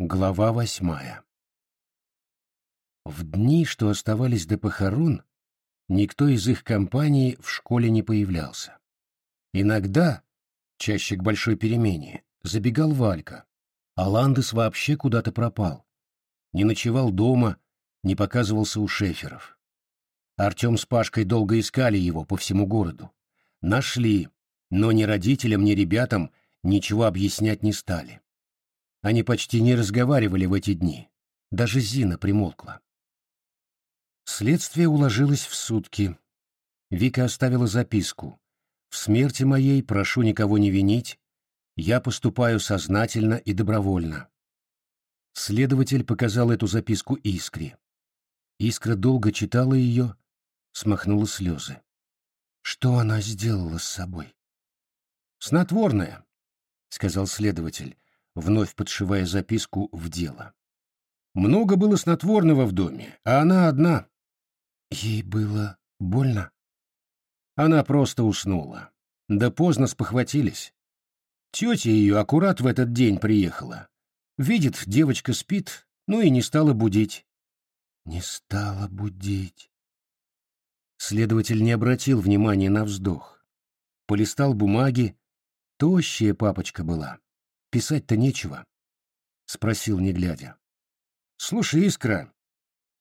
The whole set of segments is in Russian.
Глава восьмая В дни, что оставались до похорон, никто из их компании в школе не появлялся. Иногда, чаще к большой перемене, забегал Валька, а Ландес вообще куда-то пропал. Не ночевал дома, не показывался у шеферов. Артем с Пашкой долго искали его по всему городу. Нашли, но ни родителям, ни ребятам ничего объяснять не стали. Они почти не разговаривали в эти дни. Даже Зина примолкла. Следствие уложилось в сутки. Вика оставила записку. «В смерти моей прошу никого не винить. Я поступаю сознательно и добровольно». Следователь показал эту записку Искре. Искра долго читала ее, смахнула слезы. Что она сделала с собой? «Снотворное», — сказал следователь вновь подшивая записку в дело. Много было снотворного в доме, а она одна. Ей было больно? Она просто уснула. Да поздно спохватились. Тетя ее аккурат в этот день приехала. Видит, девочка спит, ну и не стала будить. Не стала будить. Следователь не обратил внимания на вздох. Полистал бумаги. Тощая папочка была. Писать-то нечего, — спросил, не глядя. — Слушай, Искра,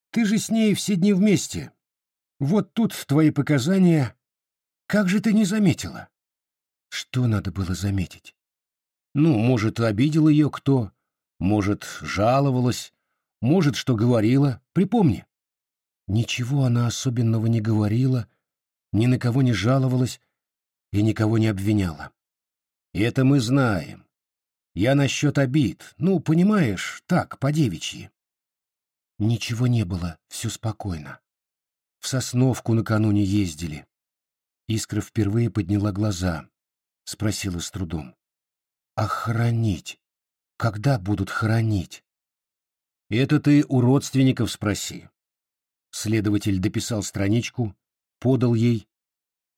ты же с ней все дни вместе. Вот тут твои показания. Как же ты не заметила? Что надо было заметить? Ну, может, обидел ее кто, может, жаловалась, может, что говорила. Припомни. Ничего она особенного не говорила, ни на кого не жаловалась и никого не обвиняла. Это мы знаем. Я насчет обид. Ну, понимаешь, так, по-девичьи. Ничего не было, все спокойно. В Сосновку накануне ездили. Искра впервые подняла глаза, спросила с трудом. «А хоронить? Когда будут хоронить?» «Это ты у родственников спроси». Следователь дописал страничку, подал ей.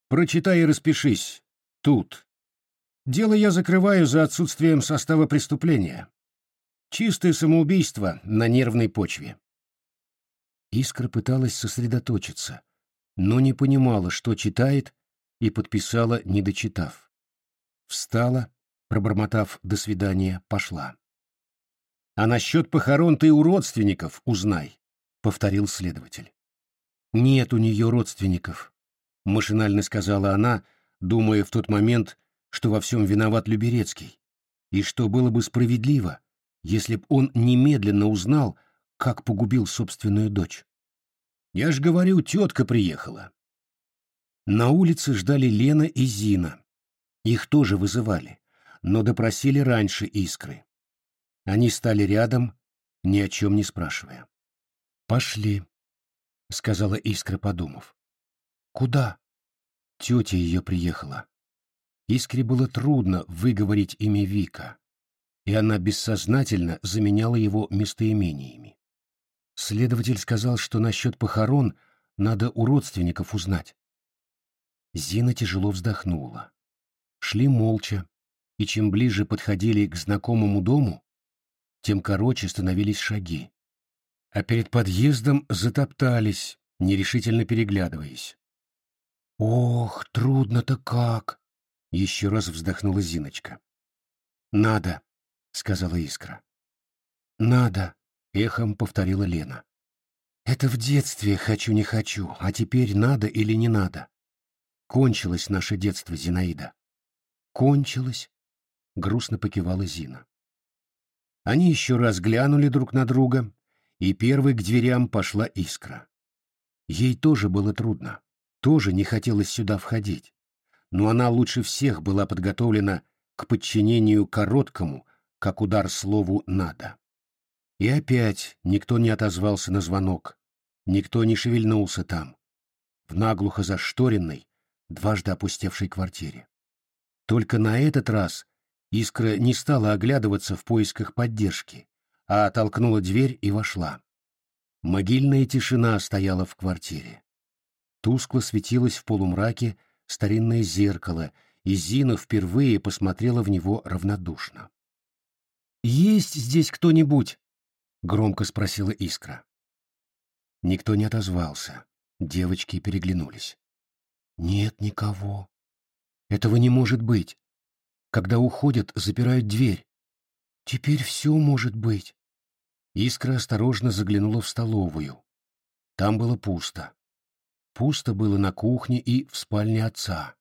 «Прочитай и распишись. Тут, Дело я закрываю за отсутствием состава преступления. Чистое самоубийство на нервной почве. Искра пыталась сосредоточиться, но не понимала, что читает, и подписала, не дочитав. Встала, пробормотав «до свидания», пошла. «А насчет похорон ты у родственников узнай», — повторил следователь. «Нет у нее родственников», — машинально сказала она, думая в тот момент, что во всем виноват Люберецкий, и что было бы справедливо, если б он немедленно узнал, как погубил собственную дочь. Я ж говорю, тетка приехала. На улице ждали Лена и Зина. Их тоже вызывали, но допросили раньше Искры. Они стали рядом, ни о чем не спрашивая. «Пошли», — сказала Искра, подумав. «Куда?» Тетя ее приехала. Искре было трудно выговорить имя Вика, и она бессознательно заменяла его местоимениями. Следователь сказал, что насчет похорон надо у родственников узнать. Зина тяжело вздохнула. Шли молча, и чем ближе подходили к знакомому дому, тем короче становились шаги. А перед подъездом затоптались, нерешительно переглядываясь. «Ох, трудно-то как!» Еще раз вздохнула Зиночка. «Надо», — сказала Искра. «Надо», — эхом повторила Лена. «Это в детстве хочу не хочу, а теперь надо или не надо. Кончилось наше детство, Зинаида». «Кончилось», — грустно покивала Зина. Они еще раз глянули друг на друга, и первой к дверям пошла Искра. Ей тоже было трудно, тоже не хотелось сюда входить но она лучше всех была подготовлена к подчинению короткому, как удар слову «надо». И опять никто не отозвался на звонок, никто не шевельнулся там, в наглухо зашторенной, дважды опустевшей квартире. Только на этот раз Искра не стала оглядываться в поисках поддержки, а толкнула дверь и вошла. Могильная тишина стояла в квартире. Тускло светилась в полумраке старинное зеркало, и Зина впервые посмотрела в него равнодушно. «Есть здесь кто-нибудь?» — громко спросила Искра. Никто не отозвался. Девочки переглянулись. «Нет никого. Этого не может быть. Когда уходят, запирают дверь. Теперь все может быть». Искра осторожно заглянула в столовую. Там было пусто. Пусто было на кухне и в спальне отца.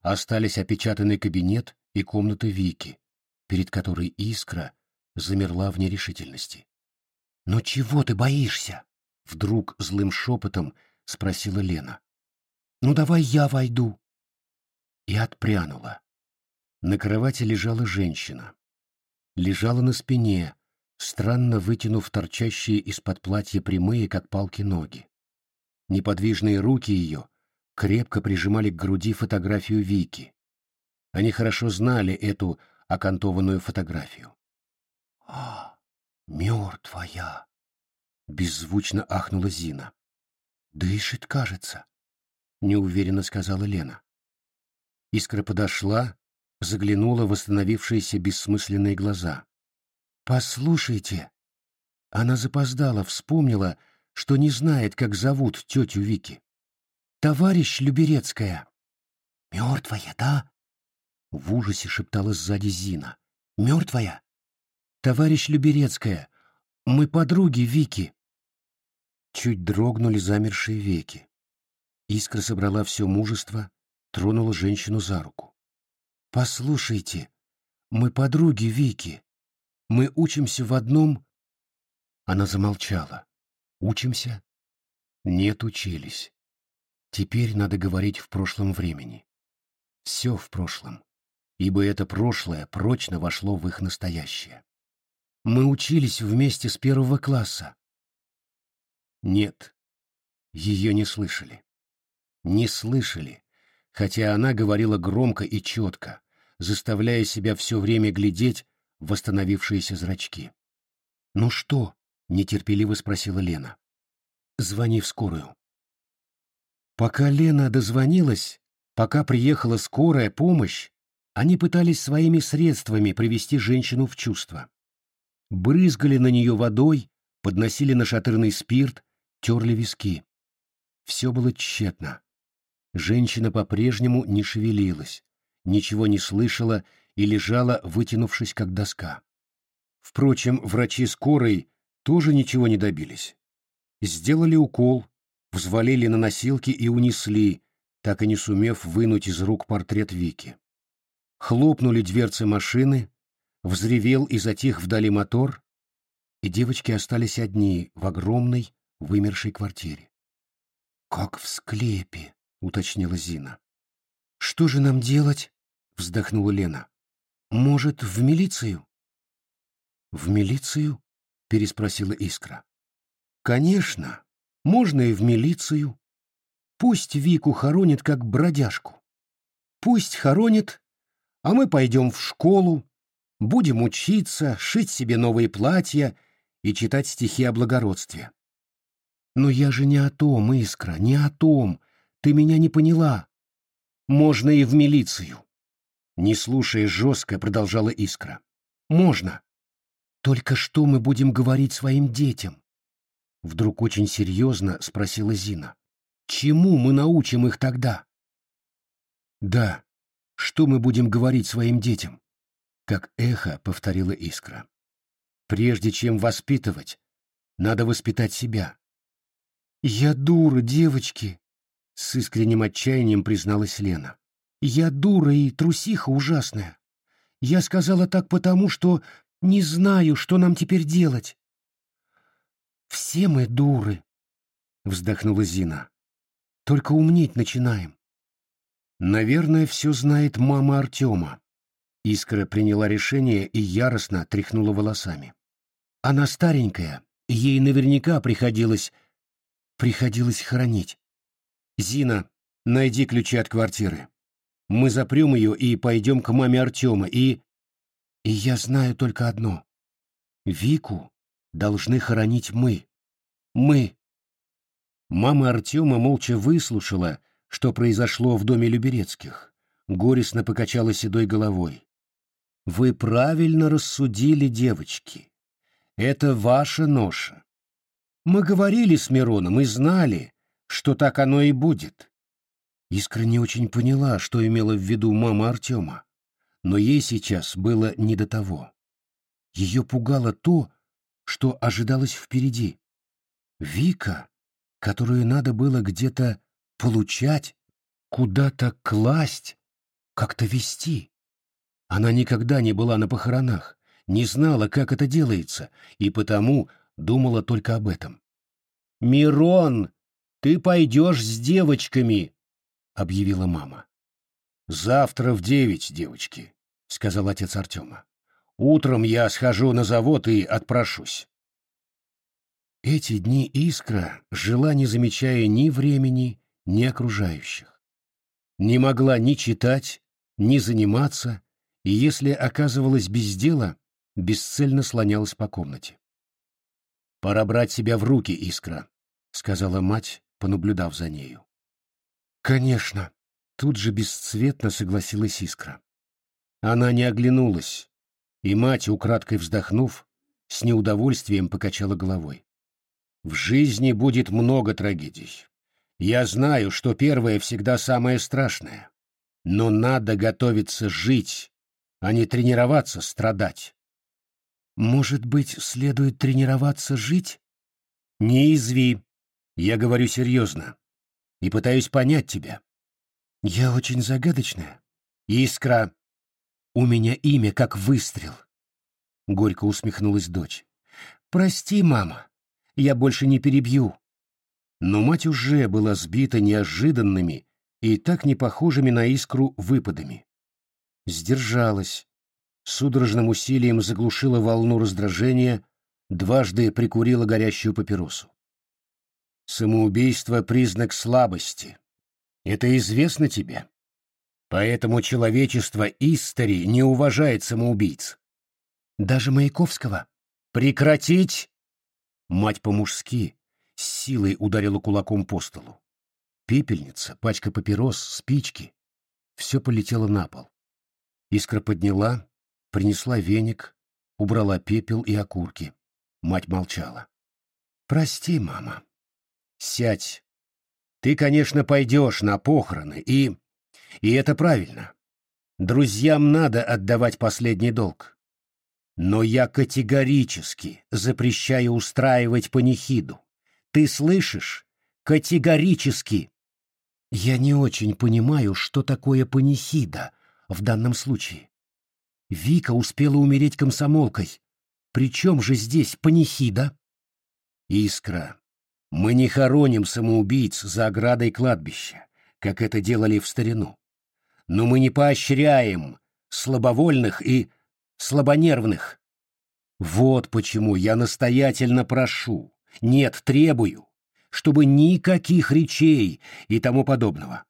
Остались опечатанный кабинет и комната Вики, перед которой Искра замерла в нерешительности. «Но чего ты боишься?» — вдруг злым шепотом спросила Лена. «Ну давай я войду». И отпрянула. На кровати лежала женщина. Лежала на спине, странно вытянув торчащие из-под платья прямые, как палки, ноги. Неподвижные руки ее крепко прижимали к груди фотографию Вики. Они хорошо знали эту окантованную фотографию. «А, мертвая!» — беззвучно ахнула Зина. «Дышит, кажется», — неуверенно сказала Лена. Искра подошла, заглянула в восстановившиеся бессмысленные глаза. «Послушайте!» Она запоздала, вспомнила, что не знает, как зовут тетю Вики. «Товарищ Люберецкая!» «Мертвая, да?» В ужасе шептала сзади Зина. «Мертвая?» «Товарищ Люберецкая, мы подруги Вики!» Чуть дрогнули замершие веки. Искра собрала все мужество, тронула женщину за руку. «Послушайте, мы подруги Вики. Мы учимся в одном...» Она замолчала. «Учимся?» «Нет, учились. Теперь надо говорить в прошлом времени. Все в прошлом, ибо это прошлое прочно вошло в их настоящее. Мы учились вместе с первого класса. Нет, ее не слышали. Не слышали, хотя она говорила громко и четко, заставляя себя все время глядеть в восстановившиеся зрачки. «Ну что?» — нетерпеливо спросила Лена. «Звони в скорую». Пока Лена дозвонилась, пока приехала скорая помощь, они пытались своими средствами привести женщину в чувство. Брызгали на нее водой, подносили нашатырный спирт, терли виски. Все было тщетно. Женщина по-прежнему не шевелилась, ничего не слышала и лежала, вытянувшись как доска. Впрочем, врачи скорой тоже ничего не добились. Сделали укол, взвалили на носилки и унесли, так и не сумев вынуть из рук портрет Вики. Хлопнули дверцы машины, взревел и затих вдали мотор, и девочки остались одни в огромной, вымершей квартире. «Как в склепе», — уточнила Зина. «Что же нам делать?» — вздохнула Лена. «Может, в милицию?» «В милицию?» — переспросила Искра. «Конечно, можно и в милицию. Пусть Вику хоронит как бродяжку. Пусть хоронит, а мы пойдем в школу, будем учиться, шить себе новые платья и читать стихи о благородстве. Но я же не о том, Искра, не о том. Ты меня не поняла. Можно и в милицию. Не слушая жестко, продолжала Искра. Можно. Только что мы будем говорить своим детям? Вдруг очень серьезно спросила Зина. Чему мы научим их тогда? Да, что мы будем говорить своим детям? Как эхо повторила Искра. Прежде чем воспитывать, надо воспитать себя. «Я дура, девочки!» — с искренним отчаянием призналась Лена. «Я дура и трусиха ужасная. Я сказала так потому, что не знаю, что нам теперь делать». «Все мы дуры», — вздохнула Зина. «Только умнеть начинаем». «Наверное, все знает мама Артема». Искра приняла решение и яростно тряхнула волосами. «Она старенькая, ей наверняка приходилось приходилось хоронить. «Зина, найди ключи от квартиры. Мы запрем ее и пойдем к маме Артема, и...» «И я знаю только одно. Вику должны хоронить мы. Мы». Мама Артема молча выслушала, что произошло в доме Люберецких, горестно покачала седой головой. Вы правильно рассудили, девочки. Это ваша ноша. Мы говорили с Мироном и знали, что так оно и будет. Искра не очень поняла, что имела в виду мама Артема, но ей сейчас было не до того. Ее пугало то, что ожидалось впереди. Вика, которую надо было где-то получать, куда-то класть, как-то вести. Она никогда не была на похоронах, не знала, как это делается, и потому думала только об этом. «Мирон, ты пойдешь с девочками!» — объявила мама. «Завтра в девять, девочки», — сказал отец Артема. «Утром я схожу на завод и отпрошусь». Эти дни Искра жила, не замечая ни времени, ни окружающих. Не могла ни читать, ни заниматься, и если оказывалась без дела, бесцельно слонялась по комнате. «Пора брать себя в руки, Искра», — сказала мать, понаблюдав за нею. «Конечно», — тут же бесцветно согласилась Искра. Она не оглянулась, и мать, украдкой вздохнув, с неудовольствием покачала головой. «В жизни будет много трагедий. Я знаю, что первое всегда самое страшное. Но надо готовиться жить, а не тренироваться страдать». «Может быть, следует тренироваться жить?» «Не изви. Я говорю серьезно и пытаюсь понять тебя. Я очень загадочная. Искра. У меня имя как выстрел. Горько усмехнулась дочь. Прости, мама. Я больше не перебью. Но мать уже была сбита неожиданными и так не похожими на искру выпадами. Сдержалась, судорожным усилием заглушила волну раздражения, дважды прикурила горящую папиросу. Самоубийство — признак слабости. Это известно тебе? Поэтому человечество истори не уважает самоубийц. Даже Маяковского. Прекратить! Мать по-мужски с силой ударила кулаком по столу. Пепельница, пачка папирос, спички — все полетело на пол. Искра подняла, принесла веник, убрала пепел и окурки. Мать молчала. «Прости, мама», Сядь. Ты, конечно, пойдешь на похороны, и... И это правильно. Друзьям надо отдавать последний долг. Но я категорически запрещаю устраивать панихиду. Ты слышишь? Категорически. Я не очень понимаю, что такое панихида в данном случае. Вика успела умереть комсомолкой. Причем же здесь панихида? Искра, мы не хороним самоубийц за оградой кладбища, как это делали в старину. Но мы не поощряем слабовольных и слабонервных. Вот почему я настоятельно прошу, нет, требую, чтобы никаких речей и тому подобного.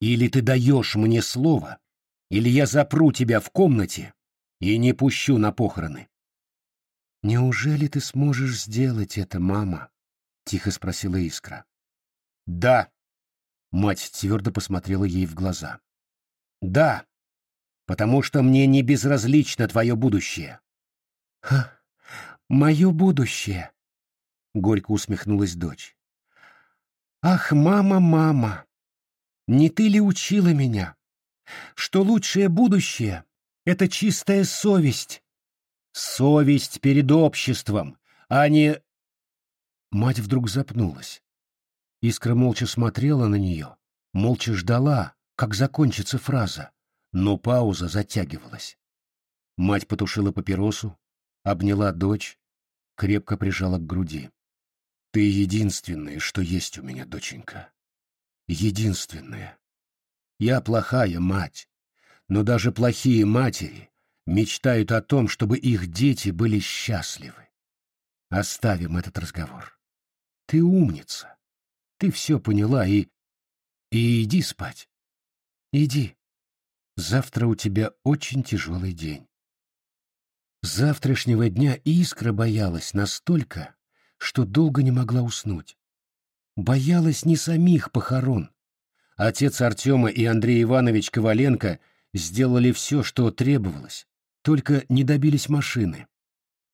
Или ты даешь мне слово, или я запру тебя в комнате и не пущу на похороны. Неужели ты сможешь сделать это, мама? Тихо спросила Искра. Да. Мать твердо посмотрела ей в глаза. Да. Потому что мне не безразлично твое будущее. Ха, мое будущее. Горько усмехнулась дочь. Ах, мама, мама, не ты ли учила меня, что лучшее будущее — это чистая совесть? Совесть перед обществом, а не Мать вдруг запнулась. Искра молча смотрела на нее, молча ждала, как закончится фраза, но пауза затягивалась. Мать потушила папиросу, обняла дочь, крепко прижала к груди. «Ты единственное, что есть у меня, доченька. Единственное. Я плохая мать, но даже плохие матери мечтают о том, чтобы их дети были счастливы. Оставим этот разговор. Ты умница. Ты все поняла и... И иди спать. Иди. Завтра у тебя очень тяжелый день. завтрашнего дня Искра боялась настолько, что долго не могла уснуть. Боялась не самих похорон. Отец Артема и Андрей Иванович Коваленко сделали все, что требовалось, только не добились машины.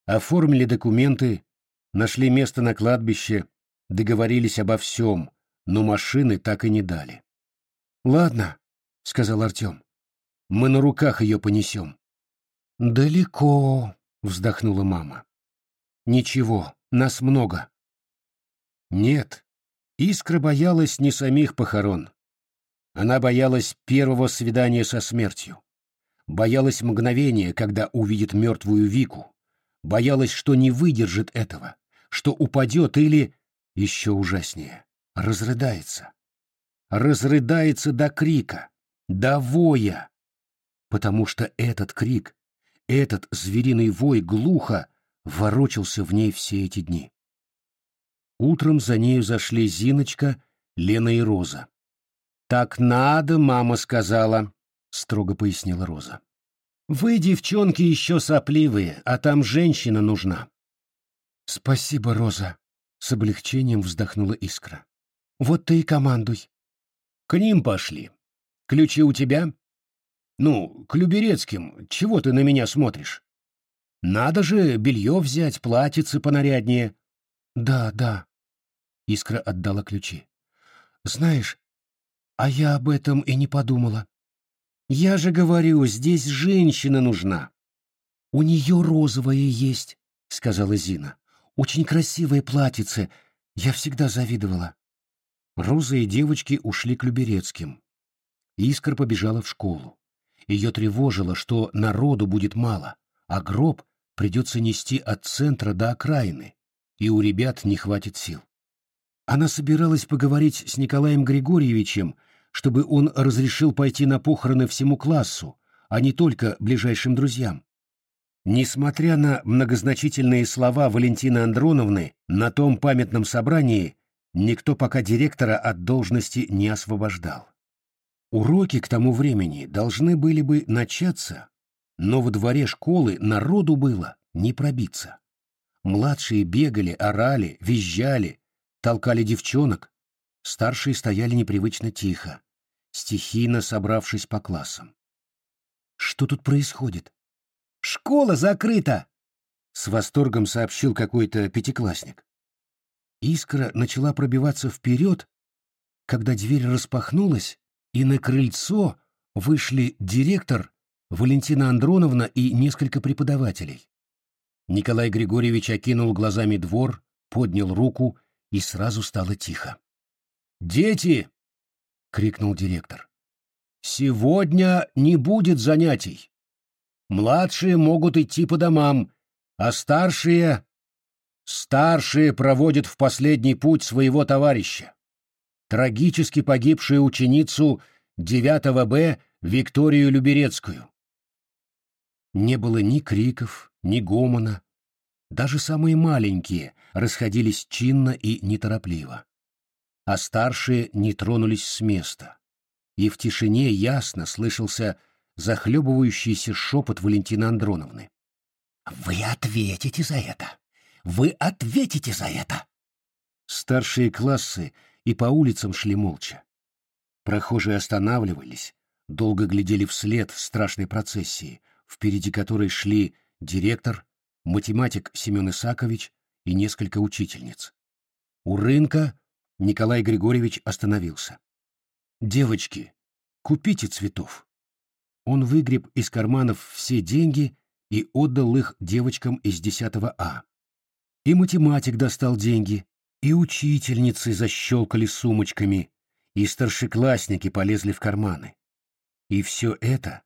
Оформили документы, нашли место на кладбище, договорились обо всем, но машины так и не дали. «Ладно», — сказал Артем, — «мы на руках ее понесем». «Далеко», — вздохнула мама. «Ничего, нас много». Нет, Искра боялась не самих похорон. Она боялась первого свидания со смертью. Боялась мгновения, когда увидит мертвую Вику. Боялась, что не выдержит этого, что упадет или, еще ужаснее, разрыдается. Разрыдается до крика, до воя. Потому что этот крик, этот звериный вой глухо ворочался в ней все эти дни. Утром за нею зашли Зиночка, Лена и Роза. «Так надо, мама сказала», — строго пояснила Роза. «Вы, девчонки, еще сопливые, а там женщина нужна». «Спасибо, Роза», — с облегчением вздохнула Искра. «Вот ты и командуй». «К ним пошли. Ключи у тебя?» «Ну, к Люберецким. Чего ты на меня смотришь?» «Надо же белье взять, платьице понаряднее». «Да, да». Искра отдала ключи. «Знаешь, а я об этом и не подумала. Я же говорю, здесь женщина нужна. У нее розовое есть, сказала Зина. Очень красивое платьице. Я всегда завидовала. Роза и девочки ушли к Люберецким. Искра побежала в школу. Ее тревожило, что народу будет мало, а гроб придется нести от центра до окраины, и у ребят не хватит сил. Она собиралась поговорить с Николаем Григорьевичем чтобы он разрешил пойти на похороны всему классу, а не только ближайшим друзьям. Несмотря на многозначительные слова Валентины Андроновны на том памятном собрании, никто пока директора от должности не освобождал. Уроки к тому времени должны были бы начаться, но во дворе школы народу было не пробиться. Младшие бегали, орали, визжали, толкали девчонок, Старшие стояли непривычно тихо, стихийно собравшись по классам. Что тут происходит? Школа закрыта! С восторгом сообщил какой-то пятиклассник. Искра начала пробиваться вперед, когда дверь распахнулась, и на крыльцо вышли директор, Валентина Андроновна и несколько преподавателей. Николай Григорьевич окинул глазами двор, поднял руку, и сразу стало тихо. «Дети!» — крикнул директор. «Сегодня не будет занятий. Младшие могут идти по домам, а старшие... Старшие проводят в последний путь своего товарища. Трагически погибшую ученицу 9 Б Викторию Люберецкую. Не было ни криков, ни гомона. Даже самые маленькие расходились чинно и неторопливо а старшие не тронулись с места. И в тишине ясно слышался захлебывающийся шепот Валентины Андроновны. «Вы ответите за это! Вы ответите за это!» Старшие классы и по улицам шли молча. Прохожие останавливались, долго глядели вслед страшной процессии, впереди которой шли директор, математик Семен Исакович и несколько учительниц. У рынка Николай Григорьевич остановился. «Девочки, купите цветов». Он выгреб из карманов все деньги и отдал их девочкам из 10 А. И математик достал деньги, и учительницы защелкали сумочками, и старшеклассники полезли в карманы. И все это,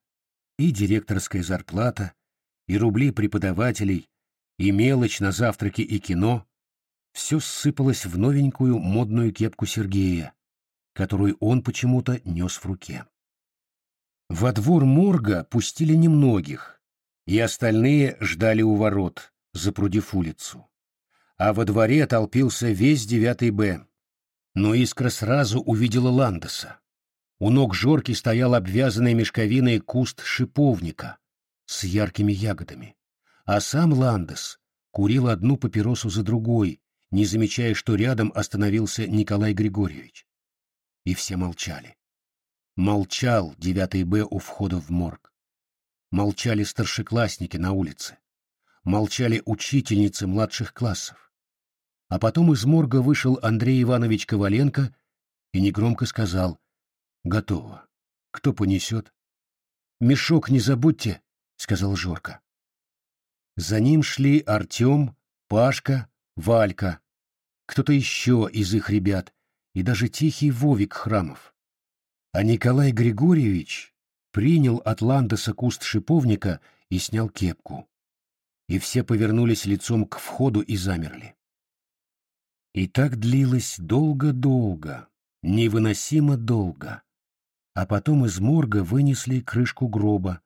и директорская зарплата, и рубли преподавателей, и мелочь на завтраки и кино, все ссыпалось в новенькую модную кепку Сергея, которую он почему-то нес в руке. Во двор морга пустили немногих, и остальные ждали у ворот, запрудив улицу. А во дворе толпился весь девятый Б. Но Искра сразу увидела Ландеса. У ног Жорки стоял обвязанный мешковиной куст шиповника с яркими ягодами, а сам Ландес курил одну папиросу за другой, не замечая, что рядом остановился Николай Григорьевич. И все молчали. Молчал девятый Б у входа в морг. Молчали старшеклассники на улице. Молчали учительницы младших классов. А потом из морга вышел Андрей Иванович Коваленко и негромко сказал «Готово. Кто понесет?» «Мешок не забудьте», — сказал Жорка. За ним шли Артем, Пашка, Валька, кто-то еще из их ребят и даже тихий Вовик Храмов. А Николай Григорьевич принял от Ландеса куст шиповника и снял кепку. И все повернулись лицом к входу и замерли. И так длилось долго-долго, невыносимо долго. А потом из морга вынесли крышку гроба,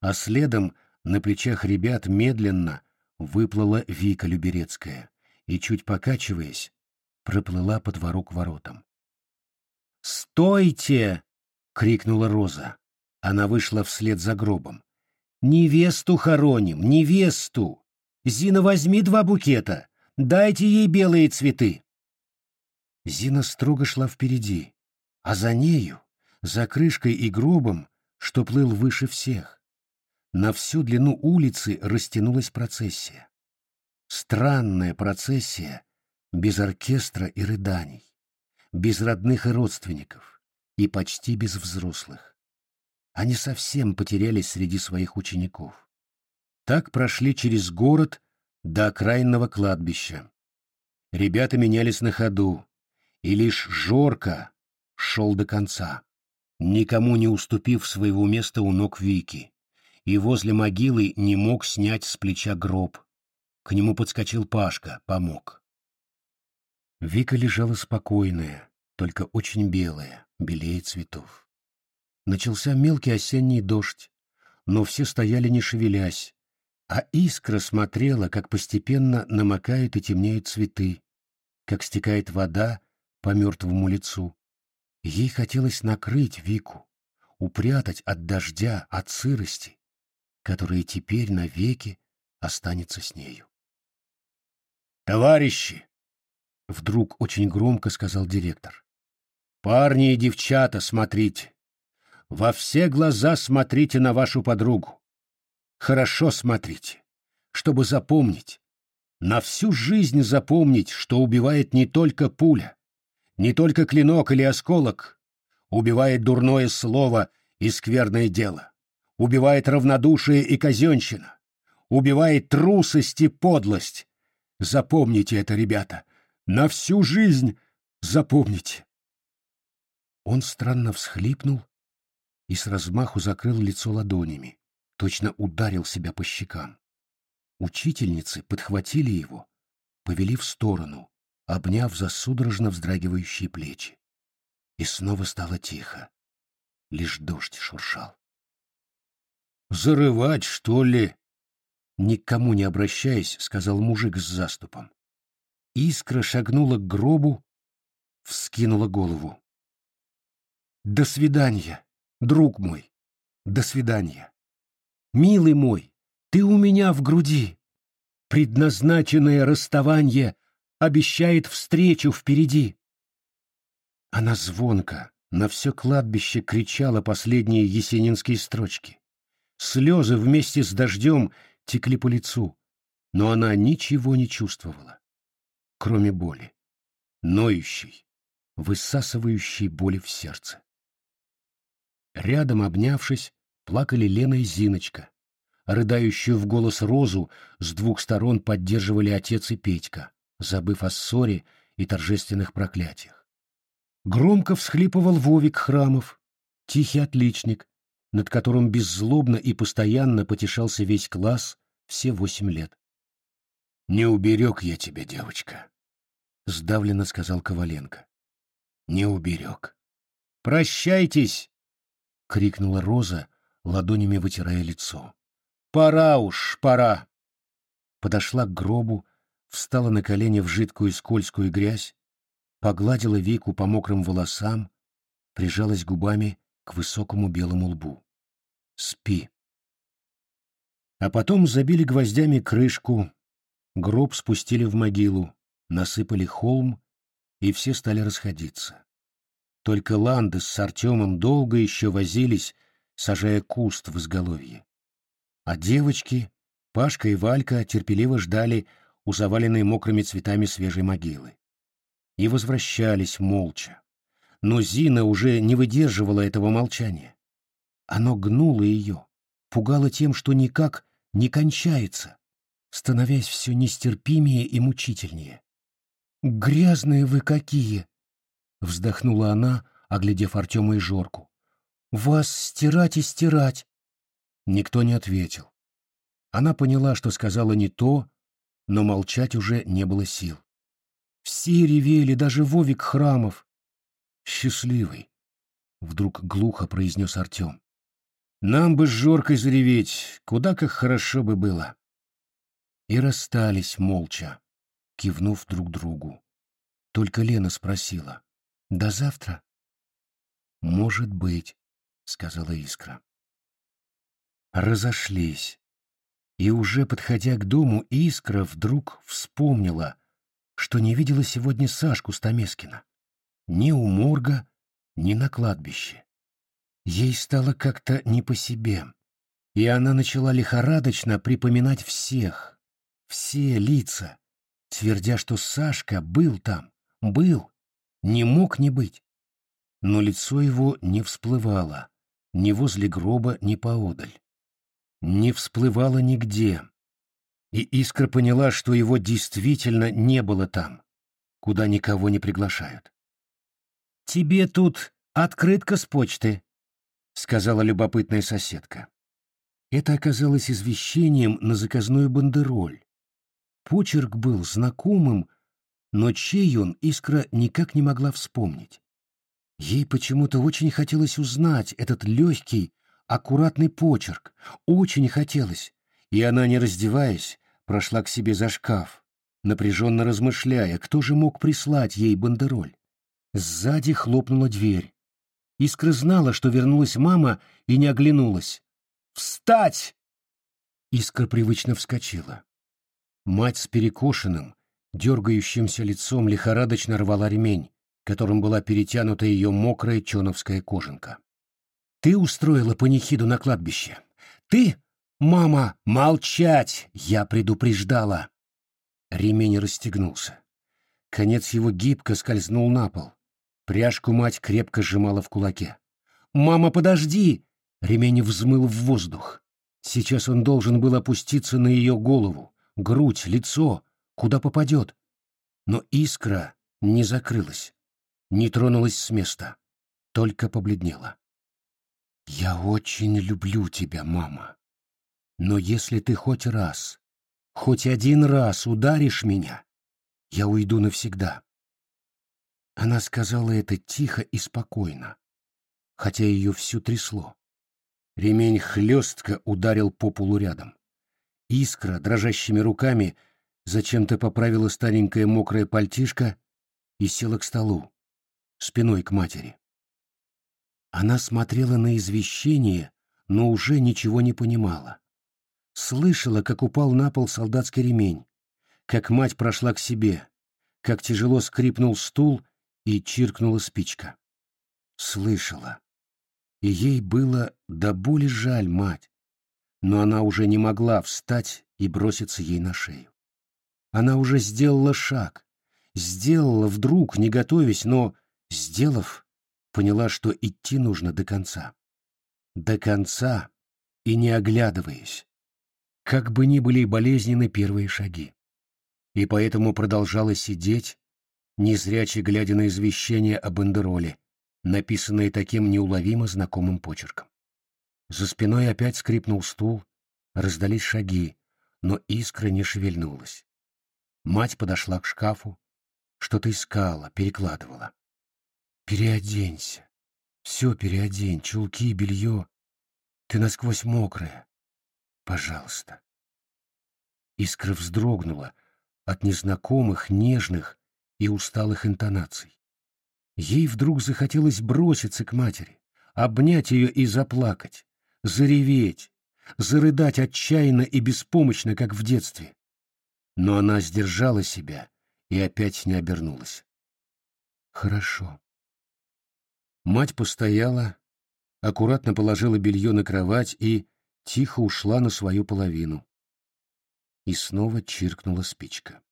а следом на плечах ребят медленно выплыла Вика Люберецкая и, чуть покачиваясь, проплыла по двору к воротам. «Стойте!» — крикнула Роза. Она вышла вслед за гробом. «Невесту хороним, невесту! Зина, возьми два букета, дайте ей белые цветы!» Зина строго шла впереди, а за нею, за крышкой и гробом, что плыл выше всех. На всю длину улицы растянулась процессия. Странная процессия, без оркестра и рыданий, без родных и родственников, и почти без взрослых. Они совсем потерялись среди своих учеников. Так прошли через город до окраинного кладбища. Ребята менялись на ходу, и лишь Жорка шел до конца, никому не уступив своего места у ног Вики, и возле могилы не мог снять с плеча гроб, к нему подскочил Пашка, помог. Вика лежала спокойная, только очень белая, белее цветов. Начался мелкий осенний дождь, но все стояли не шевелясь, а искра смотрела, как постепенно намокают и темнеют цветы, как стекает вода по мертвому лицу. Ей хотелось накрыть Вику, упрятать от дождя, от сырости, которая теперь навеки останется с нею. «Товарищи!» — вдруг очень громко сказал директор. «Парни и девчата, смотрите! Во все глаза смотрите на вашу подругу. Хорошо смотрите, чтобы запомнить, на всю жизнь запомнить, что убивает не только пуля, не только клинок или осколок, убивает дурное слово и скверное дело, убивает равнодушие и казенщина, убивает трусость и подлость, Запомните это, ребята. На всю жизнь запомните. Он странно всхлипнул и с размаху закрыл лицо ладонями, точно ударил себя по щекам. Учительницы подхватили его, повели в сторону, обняв за судорожно вздрагивающие плечи. И снова стало тихо. Лишь дождь шуршал. «Зарывать, что ли?» Никому не обращаясь, сказал мужик с заступом. Искра шагнула к гробу, вскинула голову. «До свидания, друг мой, до свидания. Милый мой, ты у меня в груди. Предназначенное расставание обещает встречу впереди». Она звонко на все кладбище кричала последние есенинские строчки. Слезы вместе с дождем текли по лицу, но она ничего не чувствовала, кроме боли, ноющей, высасывающей боли в сердце. Рядом, обнявшись, плакали Лена и Зиночка. Рыдающую в голос Розу с двух сторон поддерживали отец и Петька, забыв о ссоре и торжественных проклятиях. Громко всхлипывал Вовик Храмов, тихий отличник, над которым беззлобно и постоянно потешался весь класс все восемь лет. «Не уберег я тебя, девочка», — сдавленно сказал Коваленко. «Не уберег». «Прощайтесь!» — крикнула Роза, ладонями вытирая лицо. «Пора уж, пора!» Подошла к гробу, встала на колени в жидкую скользкую грязь, погладила Вику по мокрым волосам, прижалась губами к высокому белому лбу. «Спи». А потом забили гвоздями крышку, гроб спустили в могилу, насыпали холм, и все стали расходиться. Только Ландес с Артемом долго еще возились, сажая куст в изголовье. А девочки, Пашка и Валька, терпеливо ждали у заваленной мокрыми цветами свежей могилы. И возвращались молча. Но Зина уже не выдерживала этого молчания. Оно гнуло ее, пугало тем, что никак не кончается, становясь все нестерпимее и мучительнее. «Грязные вы какие!» — вздохнула она, оглядев Артема и Жорку. «Вас стирать и стирать!» Никто не ответил. Она поняла, что сказала не то, но молчать уже не было сил. Все ревели, даже Вовик Храмов. «Счастливый!» — вдруг глухо произнес Артем. «Нам бы с Жоркой зареветь, куда как хорошо бы было!» И расстались молча, кивнув друг другу. Только Лена спросила. «До завтра?» «Может быть», — сказала Искра. Разошлись. И уже подходя к дому, Искра вдруг вспомнила, что не видела сегодня Сашку Стамескина. Ни у морга, ни на кладбище. Ей стало как-то не по себе, и она начала лихорадочно припоминать всех, все лица, твердя, что Сашка был там, был, не мог не быть. Но лицо его не всплывало, ни возле гроба, ни поодаль. Не всплывало нигде. И Искра поняла, что его действительно не было там, куда никого не приглашают. «Тебе тут открытка с почты», — сказала любопытная соседка. Это оказалось извещением на заказную бандероль. Почерк был знакомым, но чей он Искра никак не могла вспомнить. Ей почему-то очень хотелось узнать этот легкий, аккуратный почерк, очень хотелось, и она, не раздеваясь, прошла к себе за шкаф, напряженно размышляя, кто же мог прислать ей бандероль. Сзади хлопнула дверь. Искра знала, что вернулась мама, и не оглянулась. «Встать!» Искра привычно вскочила. Мать с перекошенным, дергающимся лицом лихорадочно рвала ремень, которым была перетянута ее мокрая чоновская кожанка. «Ты устроила панихиду на кладбище? Ты? Мама, молчать! Я предупреждала!» Ремень расстегнулся. Конец его гибко скользнул на пол. Пряжку мать крепко сжимала в кулаке. «Мама, подожди!» Ремень взмыл в воздух. Сейчас он должен был опуститься на ее голову, грудь, лицо, куда попадет. Но искра не закрылась, не тронулась с места, только побледнела. «Я очень люблю тебя, мама. Но если ты хоть раз, хоть один раз ударишь меня, я уйду навсегда». Она сказала это тихо и спокойно, хотя ее всю трясло. Ремень хлестко ударил по полу рядом. Искра дрожащими руками зачем-то поправила старенькое мокрое пальтишко и села к столу, спиной к матери. Она смотрела на извещение, но уже ничего не понимала. Слышала, как упал на пол солдатский ремень, как мать прошла к себе, как тяжело скрипнул стул и чиркнула спичка. Слышала. И ей было до боли жаль мать, но она уже не могла встать и броситься ей на шею. Она уже сделала шаг, сделала вдруг, не готовясь, но, сделав, поняла, что идти нужно до конца. До конца и не оглядываясь, как бы ни были болезненны первые шаги. И поэтому продолжала сидеть, незряче глядя на извещение о бандероле, написанное таким неуловимо знакомым почерком. За спиной опять скрипнул стул, раздались шаги, но искра не шевельнулась. Мать подошла к шкафу, что-то искала, перекладывала. «Переоденься. Все переодень, чулки, белье. Ты насквозь мокрая. Пожалуйста». Искра вздрогнула от незнакомых, нежных и усталых интонаций. Ей вдруг захотелось броситься к матери, обнять ее и заплакать зареветь, зарыдать отчаянно и беспомощно, как в детстве. Но она сдержала себя и опять не обернулась. Хорошо. Мать постояла, аккуратно положила белье на кровать и, тихо ушла на свою половину. И снова чиркнула спичка.